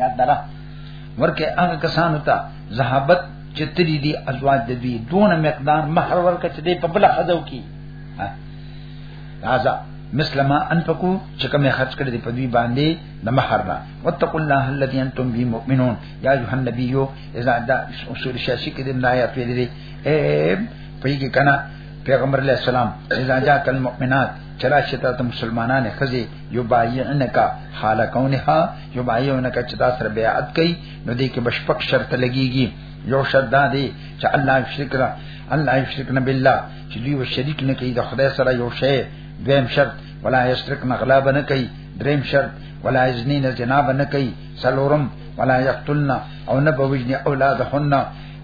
یاد دره ورکه هغه کسانو ته زهابت چې تری دي ازواج د دوی دون مقدار مہر ورکه چې دې په بل خزو کې راځه مثل ما انفقو چې کومه خرج کړې دي په دوی باندې د مہر نه وتقوا الله الذي انتم به مؤمنون یا ایه النبی اذا دا اصول شاشی کې د آیات ویلې دي اے پیګه کنا پیغمبر علیہ السلام اذا جاء المؤمنات چراشتا ته مسلمانانه خزي یبایعنک حال کونها یبایعنک چې دا سره بیعت کوي نو دې کې بشپک شرط لګيږي یو شرط دا دی چې الله شرک را الله شرک نه بالله چې دوی شریک نه کوي د خدای سره یو شی دویم شرط ولا یشرک نه غلا بنه کوي دریم شرط ولا یزنی نه زنا بنه کوي سلورم ولا یقتلن او نه بوجنی اولادهن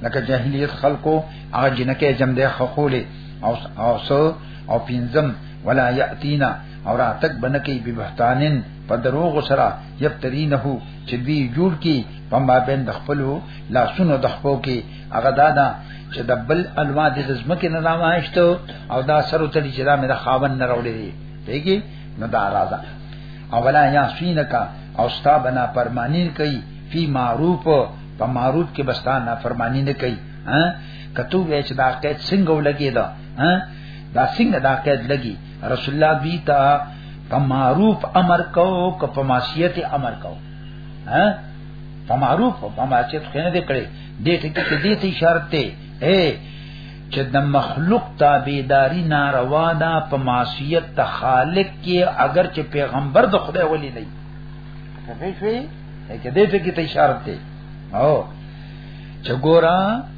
لکه جاهلیت خلقو هغه جنکه جمع ده خخولې او او سو او پینزم ولا یاتینا او راتک بنکی بی بهتانن په دروغ سره یبترینه چې دوی جوړ کی په ما بین د خپلو لاسونو د خپو کې هغه دادا چې د بل الوا د زمکه نه راوښته او دا سره تل چې دا مې د خاون نه راوړې دی پیګي نو دا راځه اولا یا سینکا او ستا بنا پرمانی کوي فی معروف په معروف کې بستا نه فرمانی نه کوي ها کتو وې چې دا قید څنګه ولګی دا ها دا څنګه دا قید لګی رسول الله بي تا په معروف امر کو که په معصیت امر کو ها په معروف په معصیت خنه دې کړې دې ته کې دې ته شرط ته اے چې د مخلوق تابعداري ناروا ده په معصیت ته خالق کې اگر چې پیغمبر د خدای ولی نه ته دې شي کې دې ته کې ته شرط ته او چې ګورا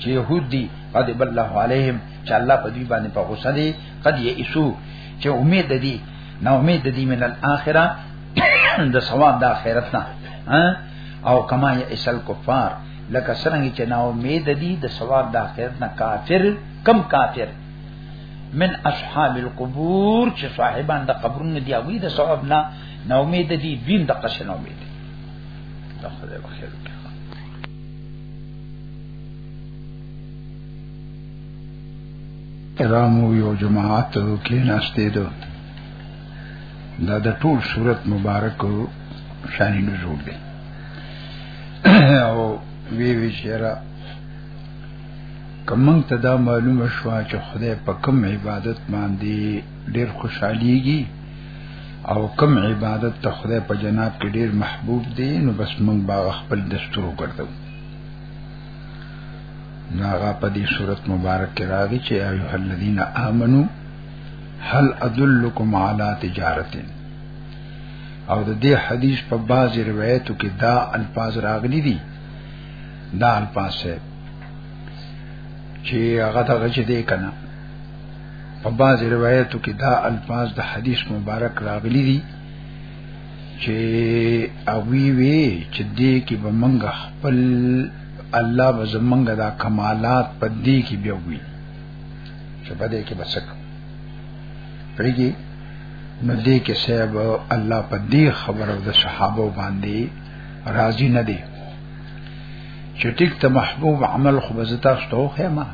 چې يهود دي غضب الله عليهم چې الله په دې باندې په غوسه دي قد يئسو چې امید دي نو امید دي من الاخره د ثواب د اخرت نه او کما يئس الكفار لکه څنګه چې نو امید دي د ثواب د اخرت نه کافر کم کافر من اصحاب القبور چې صاحبان د قبرونو دی او د ثواب نه نو امید دي دین د قشن امید دي دا خدای بخیر کرامو یو جماعت ته کې ناشته ده دا د ټول صورت مبارک شان نزول دی او وی وی شرا کمن ته دا معلومه شو چې خدای په کوم عبادت باندې ډیر خوشحاليږي او کوم عبادت ته خدای په جناب کې ډیر محبوب دی نو بس موږ باغ خپل دستور وګرځو ناغا په دې صورت مبارک کې راغی چې ایه الذین آمنو هل ادلکم علی تجارت او د دې حدیث په باز روایتو کې دا الفاظ راغلي دي دا الفاظ چې هغه د غچ دی کنه په باز روایتو کې دا الفاظ د حدیث مبارک راغلي دي چې اوی وی چې دې کې به منګ خپل الله به زمنګ دا کمالات په دې کې بیا وی چې په دې کې بسک پرېږي نو دې کې صاحب الله په دې خبرو د صحابه باندې راضي نه دي چې ټیک ته محبوب عمل خو بزتا شتو خیمه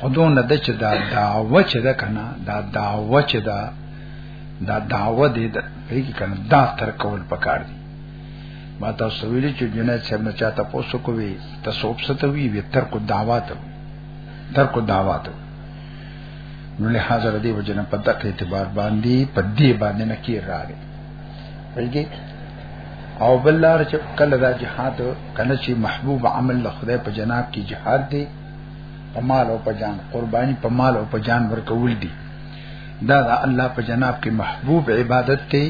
خودونه د چې دا دعوه چې ده کنه دا دعوه چې ده دا دعوه دې ده په کې کنه دا تر کول پکار دي ما تاسو ویلي چې جنید صاحب نه چاته پوسو کوي تاسو وبسته وی وی تر کو دعوه ته تر کو دعوه ته نو له حاضر دی وجه نه په دغه اعتبار باندې په دې باندې نه کې راغی ویږي او بل لار چې کله دا جهاد کله چې محبوب عمل له خدای په جناب کې جهاد دی په مال او په جان قرباني په مال او په جان ورکول دي دا د الله په جناب کې محبوب عبادت دی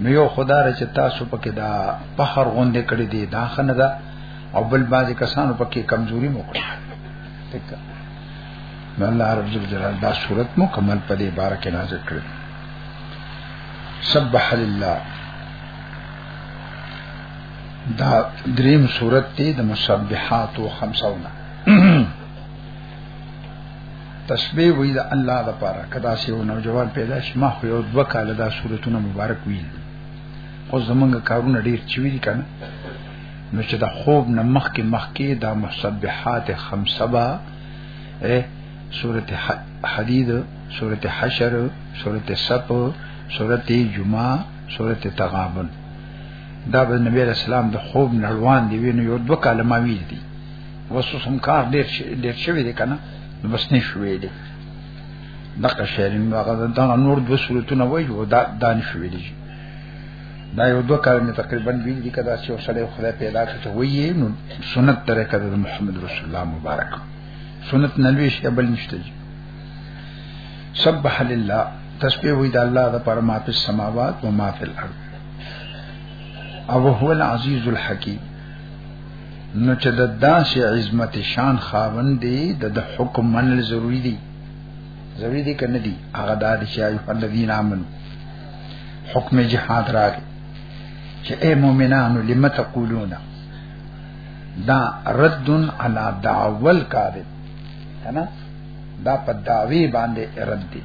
نو یو خدا رچ تاسو پکې دا پخر غوندې کړی دی دا خنه ده او بل بعضی کسانو پکې کمزوري مو کړی نو الله رب جلال دا صورت مکمل په دې بار کې نازل کړی سبح لله دا دریم صورت دی د مسبحات او خمسونه تسبیح وی دا الله د پاره کدا سی و نوجوان پیدا شي ما خو یو دوه کال دا صورتونه مبارک ویل خو زمونږ کارونه ډیر چوي دي کنه نو چې دا خوب نه مخ کې مخ کې دا مسبحات خمسه با اے سورته حدید سورته حشر سورته سپ سورته جمعه سورته تغابن دا به نبی رسول الله د خوب نړوان دی وینو یو دوه کال ما ویل دي وسوسم کار ډیر شي ډیر شوی دی کنه نو بس نه شوې دي دغه شعرین هغه دا نور دو صورتونه وایي او دا دان شوې دي دا یو دوه کال می تقریبا ویل دي کدا چې وسله خدای پیدا کړ ته وایي نو سنت ترې کړه محمد رسول الله مبارک سنت نلوي شی بل نشته جی سبح لله تسبیح وی د الله د پر ما په سماوات و ما فی الارض او هو العزیز الحکیم نو چې د داسې عظمت شان خاوند دی د د حکم منل ضروری دی ضروری دی کنه دی هغه د چې ایو الذین امنو حکم جهاد راغی چې اے مؤمنانو لم تقولون دا رد علی دعوال کاذب کنه دا په دعوی باندې رد دی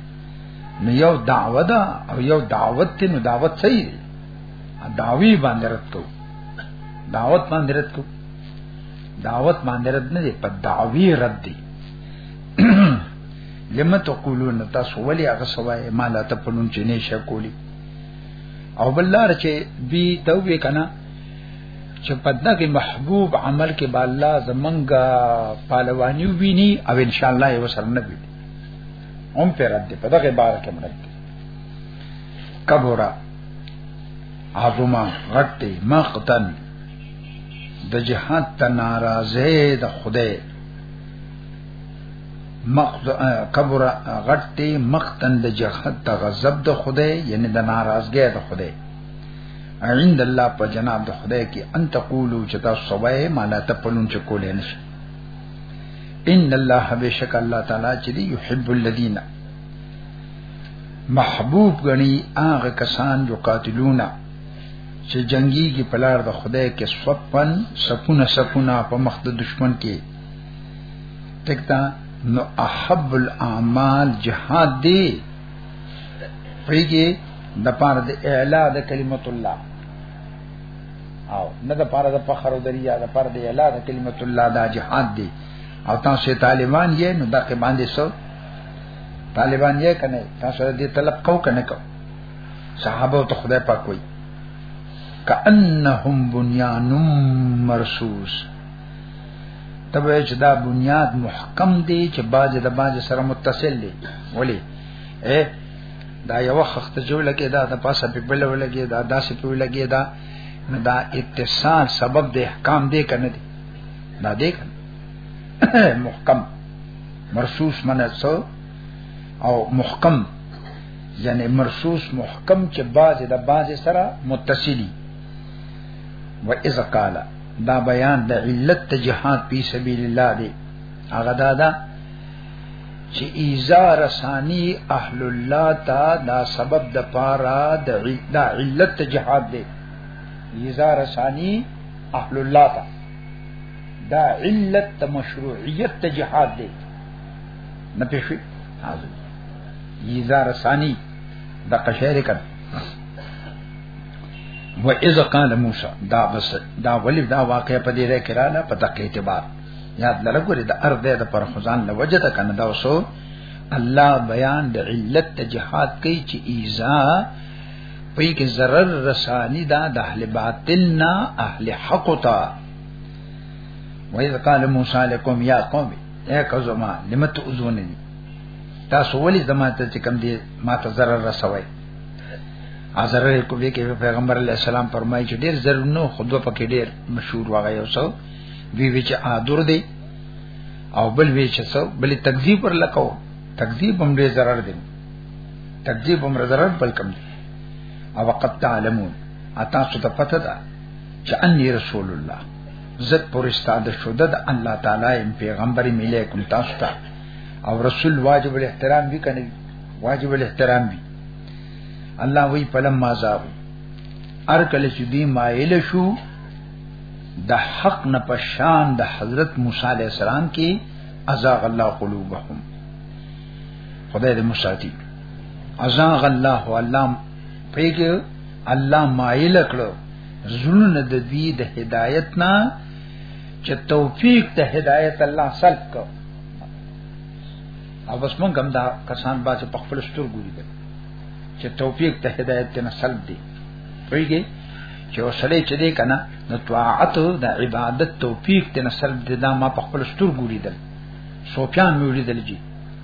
نو یو دعوه ده او یو دعوت ته نو دعوت صحیح دی دعوی باندې رد کوو دعوت باندې رد کو دعوت باندې رد نه دی په دعوی رد دی لم تقولون تاسو ولی هغه سوای ما لا ته پنون چې نه شکولی او بلار چې بي توې کنه چې پدنه کې محبوب عمل کې با الله زمنګا پالوانی ویني او ان شاء الله یې وسره نه وي هم پر رد په دغه بار کې مرګ کبورا عظما غټي مقتن د جهاد ته ناراضه د خدای مقت کبر غټي مقتن د جهاد ته غضب د خدای یعنی د ناراضګۍ د خدای عند الله په جناب د خدای کې ان تقولو چې تاسو سوای مالا ته پلون چې کولې نشي ان الله بشک الله تعالی چې دی يحب الذين محبوب غني هغه کسان جو قاتلونا چې جنگي کې پلار د خدای کې سپن سپونه سپونه په مخ د دشمن کې تکتا نو احب الاعمال جهاد دی پیږي د پاره د اعلا د کلمت الله او نه د پاره د فخر او دریا د پاره د اعلا د کلمت الله دا جهاد دی او تاسو طالبان یې نو دغه باندې سو طالبان یې کنه تاسو دې طلب کو کنه کو صحابه ته خدای پاک وایي کأنهم بنیان مرصوص تبه چې دا بنیاد محکم دی چې باج د باج سره متصل دی ولی اے دا یو خخت جو لګي دا د پاسه په بل ولګي دا داسې په ولګي دا دا اتصال سبب د احکام دی کنه دی دا دی کنه محکم مرصوص منه څو او محکم یعنی مرصوص محکم چې باز د باز سره متصلی و اذا قال دا بیان د علت ته جهاد په سبیل الله دی هغه دا ده چې ایزا رسانی اهل الله تا دا سبب د پارا د دا علت ته جهاد دی ایزا رسانی اهل الله تا دا علت ته مشروعیت ته جهاد دی نه پېښې حاضر یزار ثانی د قشیر کړ و اذ قال موسی دا بس دا ولید دا واقع په دې راکې را نه په دقیق اعتبار یاد لرګوري د ارض د پر خزان له وجه ته کنه دا وسو الله بیان د علت ته جهاد کوي چې ایزا پې کې zarar رسانی دا د اهل باطل نه اهل حق ته وایذ قال موسی لكم یا قوم اے قومه لمت اذوننی تاسو ولی زما ته چې کم دی ما ته zarar رسوي ازر کو به کې پیغمبر علی السلام فرمایي چې ډیر ضرور نو خود په کې ډیر مشهور واغی او سو وی وی چې ادور دی او بل وی چې سو بل تکذیب پر لکاو تکذیب هم ډیر zarar دی تکذیب هم zarar بل کم دی او وقت تعلمون اتا څه ته پته ده چې انی رسول الله زت پر استاد شدد الله تعالی ام پیغمبر ملي کوم تاسو ته او رسول واجب الاحترام وی کنه واجب الاحترام وی الله وی پلم ما زاو ار کله چې دی مایل شو د حق نه پشان د حضرت موسی علی السلام کې ازاغ الله قلوبهم خدای دې مساتی ازاغ الله علام پیګه الله مایل کړو زړونه د دوی د هدایت نه چې توفیق د هدایت الله سلب کو او بس مونږ هم دا کسان با چې په خپل سترګو لیدل چې توفیق د هدایت نه سلب دی پیګه چې وسلې چې دی کنه نو طاعت د عبادت توفیق د نسل د ما په خپل سترګو لیدل سوپیان مې ولیدل جی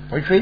پوه شئ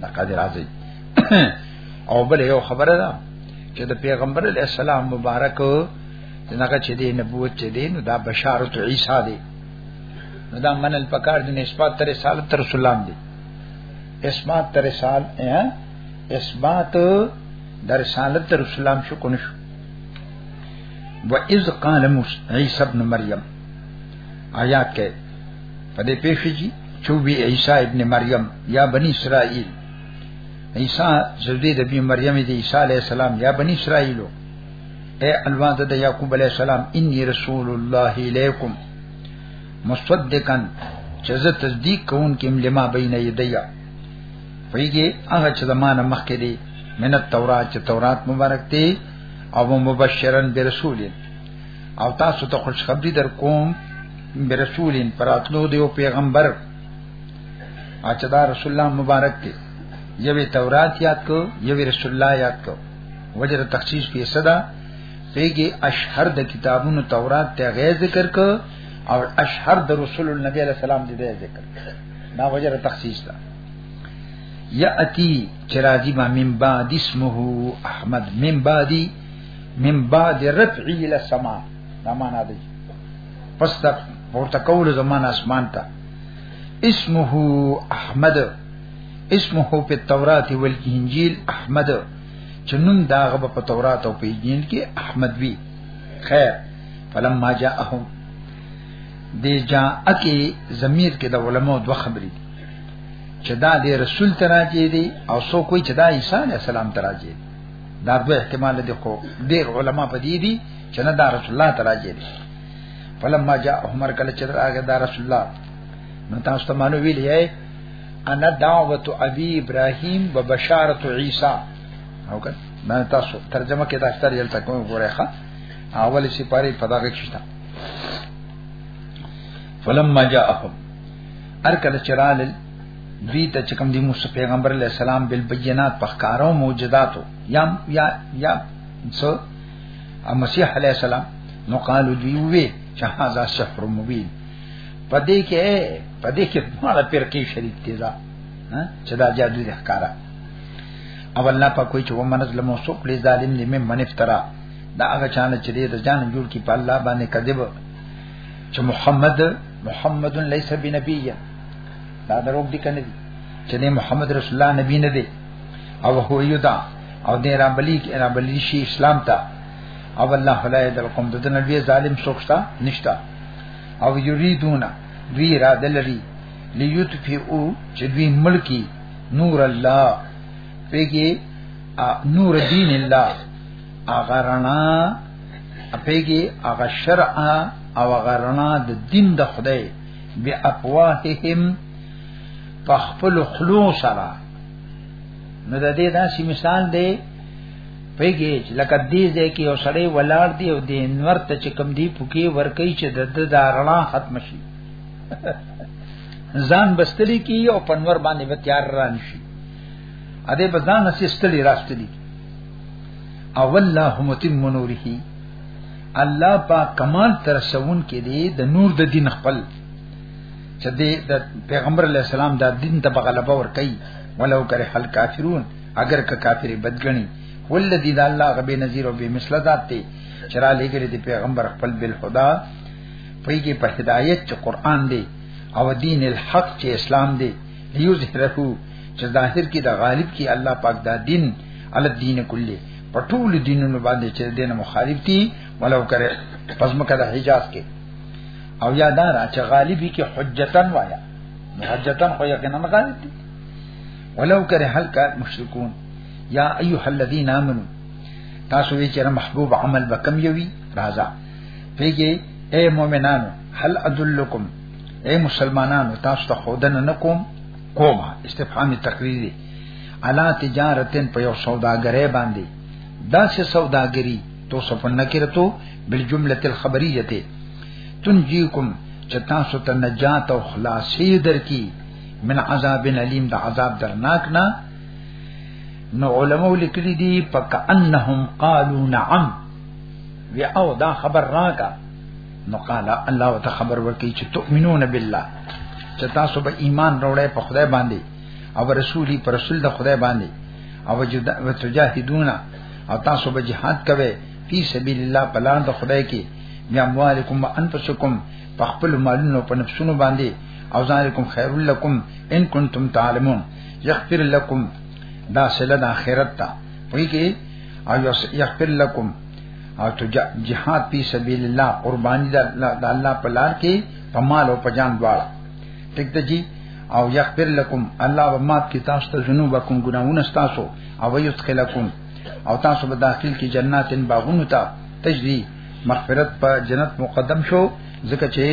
دا قادر راځي او بل یو خبره ده چې د پیغمبر علی السلام مبارک دغه چې دی نبوت چې دی نو دا بشارت عیسی دی نو دا منل پکار د نسبت تر رسالت تر رسول الله دی اسمات تر رسال اسمات در رسالت تر رسول الله شو کنه شو و اذ قال عیسی ابن مریم آیات کې په دې پیښه کې چې وی عیسی ابن مریم یا بنی اسرائیل عیسی زوی د بی مریم دی عیسی علی السلام یا بنی اسرائیلو اے الوان د یعقوب علی السلام انی رسول الله الیکم مصدقا چې زه تصدیق کوم کې لما بین یدیا ویږي هغه چې زمانه مخکې دی من التورات چې تورات مبارک دی او مبشرن برسولین او تاسو ته خوشخبری در کوم برسولین پراتلو دیو پیغمبر اچھا دا رسول الله مبارک دی یوی تورات یاد کو یوی رسول الله یاد کو وجر تخصیص په صدا پیږي اشهر د کتابونو تورات ته غیر ذکر کو او اشهر د رسول النبی علیہ السلام دی دی ذکر دا وجر تخصیص دا یاتی چراجی ما من بعد اسمه احمد من بعدی من بعد رفعی الى السما دا معنا دی پس دا پورته کول زمان اسمان ته اسمه احمد اسمه په تورات او انجیل احمد چې نوم دا غو په تورات او په انجیل کې احمد وی خیر فلما جاءهم دی جا اکی ضمیر کې د علماو دوه خبرې دي چې دا د رسول تراجه دي او سو کوئی چې دا عیسی علی السلام تراجه دي دا دوه احتمال دي خو ډیر علما په دې دي چې نه دا رسول الله تعالی جې دي فلما جاء عمر کله چې راغی دا رسول الله نو تاسو ته مانو ویل یې انا دعوت ابي ابراهيم وبشاره عيسى او کله ما تاسو ترجمه کې دا اختر یل تکو غوړې ښا اول شي پاره په دغه کې شته فلما جاءهم ارکل چرال دوی ته چې کوم دی موسی پیغمبر علی السلام بل بینات په ښکارو معجزاتو یا یا یا څو مسیح علی السلام نو قالو دوی وی چې هاذا سحر مبین پدې کې پدې کې مالا پر کې شریک دی دا چې دا جادو دی ښکارا او الله په کوئی چې ومن ظلم او سوق لې ظالم دې من افترا دا هغه چانه چې دې ځان جوړ کی په الله باندې کذب چې محمد محمد ليس بنبيه دا دروغ دي کنه چې محمد رسول الله نبی نه دی او هو یدا او دې را بلی کې را بلی شي اسلام ته او الله فلا یذلکم د نبی ظالم سوکشتا نشتا او یریدون دوی را دلری لیتفئو چې دوی ملکی نور الله پیګي نور دین الله اغه رڼا پیګي اغه شرع او اغه رڼا د دین د خدای بأفواههم پخپل خلو سره نو د دې داسې مثال دی پیږي چې لکه دې ځای کې یو سړی ولاړ دی او دې انور ته چې کم دی پوکي ورکي چې د د دارنا ختم شي ځان بستلی کی او پنور باندې به تیار ران شي ا دې بزان نسستلی راستلی او والله متم نوره الله پاک کمال تر شون کې دی د نور د دین خپل چې د پیغمبر علی السلام د دین ته بغلبه ور کوي ولو کرے حل کافرون اگر که کافر بدګنی ولذي د الله غبي نذیر او به مثله ذات ته چرا لګری دی پیغمبر خپل بل خدا پیږي په هدایت چې قران دی او دین الحق چې اسلام دی لیوز هرفو چې ظاهر کې د غالب کې الله پاک دا دین علی الدین کله په ټول دینونو باندې چې دین مخالف دي ولو کرے پس مکه د حجاز کې او یادار چې غالبي کې حجتن وایا حجتن خو یقینا غالب دي ولو کرے هل کا مشرکون یا ایها الذین آمنو تاسو وی چې محبوب عمل به کم یوي راځه پیږي اے مؤمنانو هل ادلکم اے مسلمانانو تاسو ته خودنه نکوم کومه استفهام تقریری علا تجارتن په یو سوداګرې باندې دا څه سوداګری تو سپنه کړتو بل جمله الخبریه تنجیکم چې تاسو ته نجات او خلاصي درکې من عذاب الیم د عذاب درناک نه نو علماء لیکلي دي فکأنهم قالوا نعم وی او دا خبر راکا نو قال الله ته خبر ورکړي چې تؤمنون بالله چې تاسو به ایمان وروړی په خدای باندې او رسولي پر رسول د خدای باندې او وتجاهدون او تاسو به جهاد کوي فی سبیل الله په لار د خدای کې بیا اموالکم وانفسکم په خپل مالونو په نفسونو باندې او ذالکم خیر لکم ان کنتم تعلمون یغفر لکم دا سله د اخرت ته وایي کې او یغفر لکم او تو جهاد فی سبیل الله قربانی د الله په لار کې په مال او په جان دواړه ټیک ته جی او یغفر لكم الله ومات کی تاسو ته ذنوبکم ګناونه تاسو او یدخلکم او تاسو به داخل کی جناتن باغونو ته تجری مغفرت په جنت مقدم شو ځکه چې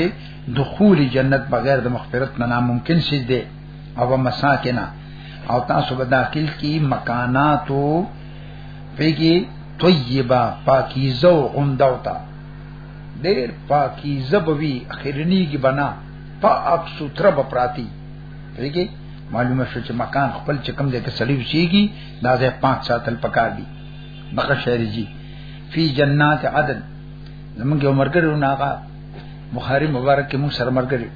دخول جنت بغیر د مغفرت نه ناممکن شي دی او مساکنا او تاسو به داخل کی مکاناتو پیږي طیبه پاکیزه او عمده وتا ډیر پاکیزه بوي اخرنی کی بنا پاک سوتره به پراتی دیږي معلومه شو چې مکان خپل چې کم ځای کې سړی وشيږي دا ځای پاک ساتل پکار دي بقا شهر جی فی جنات عدن زمونږ یو مرګرو ناغه بخاری مبارک کې موږ سره مرګري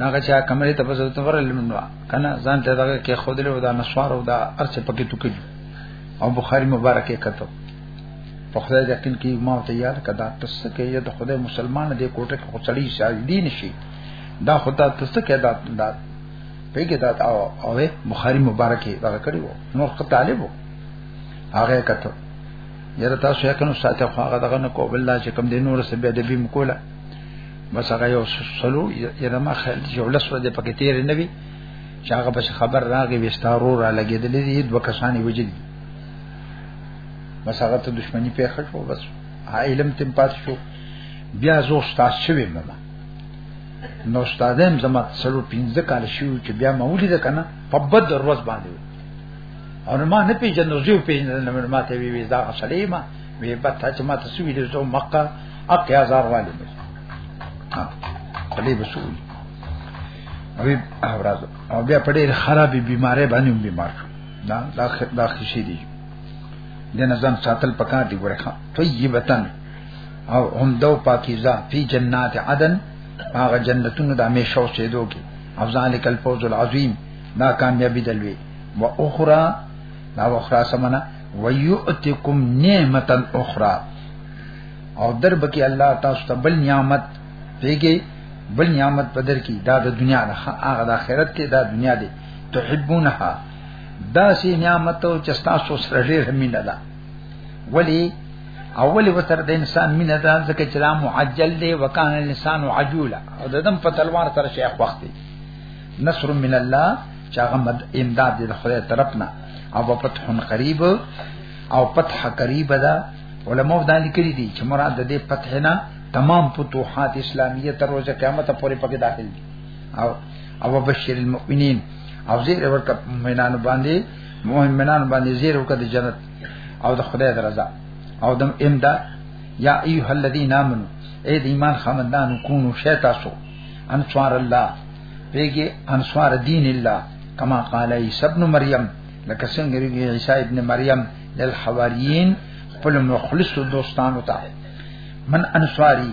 ناغه چا کمرې ته بس ته ورل منو کنه ځان ته دا کې خود له دا نسوار او دا ارڅ پکې ټکې او بخاری مبارک کې کتو په خدای یقین کې ما ته یاد کدا تاسو کې یو د خدای مسلمان دی کوټه کې خچړی شاهدی نشي دا خدا تاسو کې دا دا پیګه دا او او بخاری مبارک دا کړی وو نور خ طالب وو هغه کته یره تاسو یې کنو ساته خو هغه دغه نه کو بل چې کم دی نور سبه د بیم کوله بس هغه یو سلو یره ما خل جوړه سره د پکې تیر نه وی چې هغه بس خبر راغی وستارو را لګیدلې دي دوه کسانې وجدي بس هغه ته دښمنی پیښه شو بس علم تم پات شو بیا زو استاد شوی مما نو استادم زما سلو پینځه کال شو چې بیا ما ولید کنه په بد ورځ باندې او ما نه پیژنو زیو پیژنل نو ما ته وی وی دا اصلي ما وی په تا چې ما ته سوي دې زو مکه اقیا هزار والی مې ها پلی بسوي او بیا پډې خرابې بیمارې باندې بیمار شو دا دا دا خشي دي د نظام ساتل پکار دی ورخه طیبتن او هم دو پاکیزه فی جنات عدن هغه جنتونو د همیشه اوسېدو کې او ذالک الفوز العظیم دا کامیابی دلوي و اخرى دا اخرى سمنا ويؤتكم نعمه اخرى او در بکی الله تاسو ته بل نعمت پیګي بل نعمت بدر کی دا د دنیا نه هغه د آخرت کې دا دنیا دی تحبونها دا سی نعمت او چستا سو سره ډیر مینه ده ولی اول وتر د انسان مینه ده ځکه چې دا معجل دی وکانه انسان عجولا او د دم په تلوار سره شیخ وخت دی نصر من الله چې هغه مد امداد د خدای طرفنا او په فتح قریب او فتح قریب ده علماء دا لیکلي دي چې مراد د دې فتح نه تمام فتوحات اسلامیه تر ورځې قیامت پورې پکې داخل دي او او بشیر المؤمنین او زیر ورکه مؤمنانو باندې مؤمنانو باندې زیر ورکه د جنت او د خدای درزا او د امدا یا ایه الذین آمنو اے د ایمان خاوندان کونو شیطان سو انصار الله پیګه انصار دین الله کما قال عیسی ابن مریم لکه څنګه عیسی ابن مریم للحواریین خپل مخلص دوستانو ته من انصاری